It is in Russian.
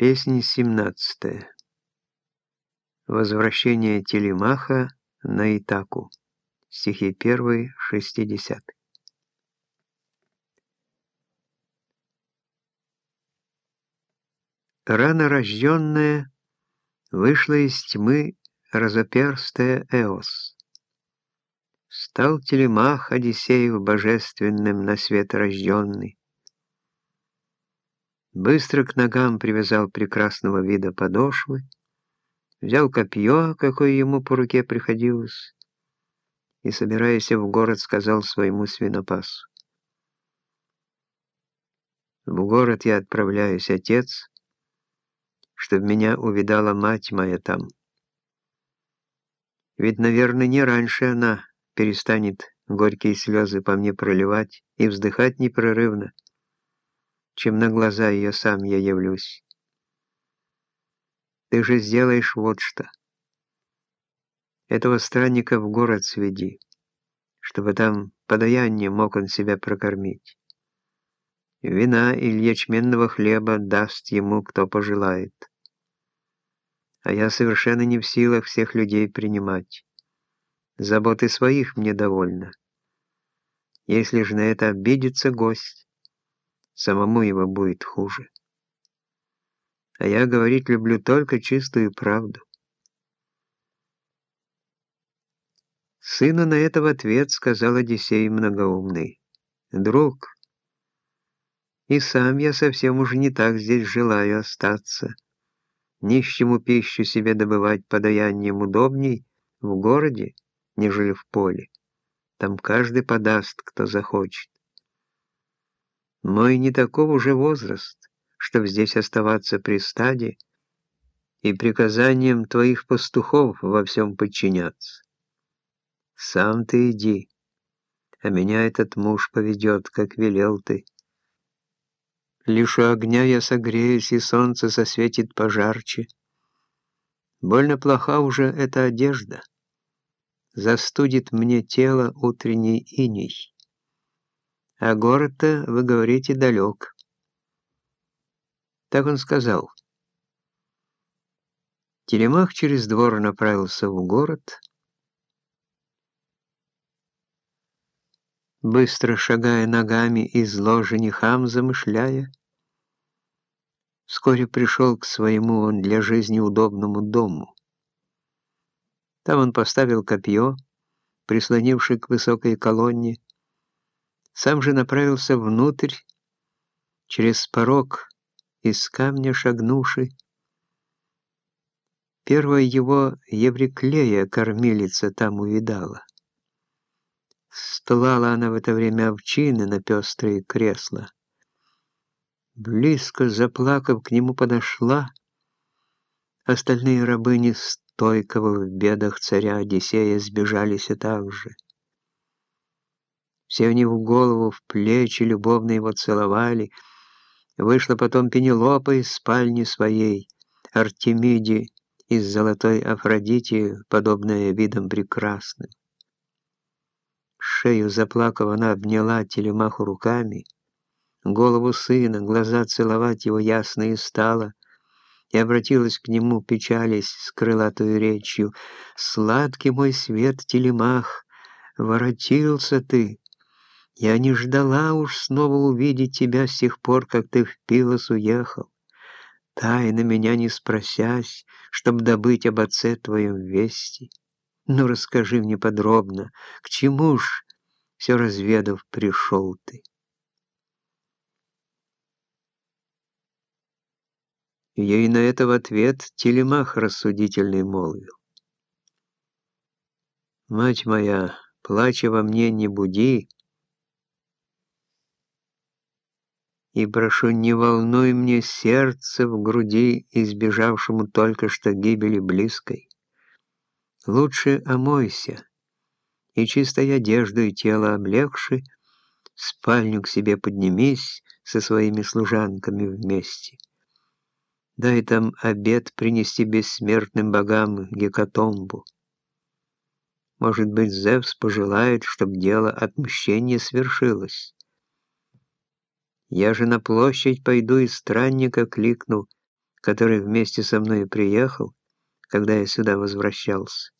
Песнь 17. Возвращение Телемаха на Итаку. Стихи 1, 60. Рано рожденная вышла из тьмы разоперстая Эос. Стал Телемах Одиссеев божественным на свет рожденный, Быстро к ногам привязал прекрасного вида подошвы, взял копье, какое ему по руке приходилось, и, собираясь в город, сказал своему свинопасу. «В город я отправляюсь, отец, чтобы меня увидала мать моя там. Ведь, наверное, не раньше она перестанет горькие слезы по мне проливать и вздыхать непрерывно, чем на глаза ее сам я явлюсь. Ты же сделаешь вот что. Этого странника в город сведи, чтобы там подаяние мог он себя прокормить. Вина или ячменного хлеба даст ему, кто пожелает. А я совершенно не в силах всех людей принимать. Заботы своих мне довольно. Если же на это обидится гость, самому его будет хуже. А я говорить люблю только чистую правду. Сыну на это в ответ сказал Одиссей многоумный. «Друг, и сам я совсем уже не так здесь желаю остаться. Нищему пищу себе добывать подаянием удобней в городе, нежели в поле. Там каждый подаст, кто захочет. Мой не таков уже возраст, чтоб здесь оставаться при стаде и приказаниям твоих пастухов во всем подчиняться. Сам ты иди, а меня этот муж поведет, как велел ты. Лишь у огня я согреюсь, и солнце засветит пожарче. Больно плоха уже эта одежда, застудит мне тело утренний иней. А город-то, вы говорите, далек. Так он сказал. Телемах через двор направился в город, быстро шагая ногами из зло женихам замышляя, вскоре пришел к своему он для жизни удобному дому. Там он поставил копье, прислонивший к высокой колонне, сам же направился внутрь, через порог из камня шагнувший. Первая его Евриклея, кормилица, там увидала. Стлала она в это время овчины на пестрые кресла. Близко заплакав, к нему подошла. Остальные рабыни стойкого в бедах царя Одиссея сбежались и так же. Все они в голову, в плечи любовно его целовали. Вышла потом Пенелопа из спальни своей, Артемиде из золотой Афродити, подобная видом прекрасным. Шею заплакав, она обняла телемаху руками, голову сына, глаза целовать его ясно и стала, и обратилась к нему, печалясь с крылатой речью. «Сладкий мой свет, телемах, воротился ты!» Я не ждала уж снова увидеть тебя с тех пор, как ты в Пилос уехал, тайно меня не спросясь, чтоб добыть об отце твоем вести. Ну, расскажи мне подробно, к чему ж, все разведав, пришел ты? Ей на это в ответ телемах рассудительный молвил. «Мать моя, плача во мне не буди, и прошу, не волнуй мне сердце в груди, избежавшему только что гибели близкой. Лучше омойся, и чистой одеждой тело облегши, спальню к себе поднимись со своими служанками вместе. Дай там обед принести бессмертным богам гекатомбу. Может быть, Зевс пожелает, чтоб дело отмщения свершилось. Я же на площадь пойду и странника кликну, который вместе со мной приехал, когда я сюда возвращался.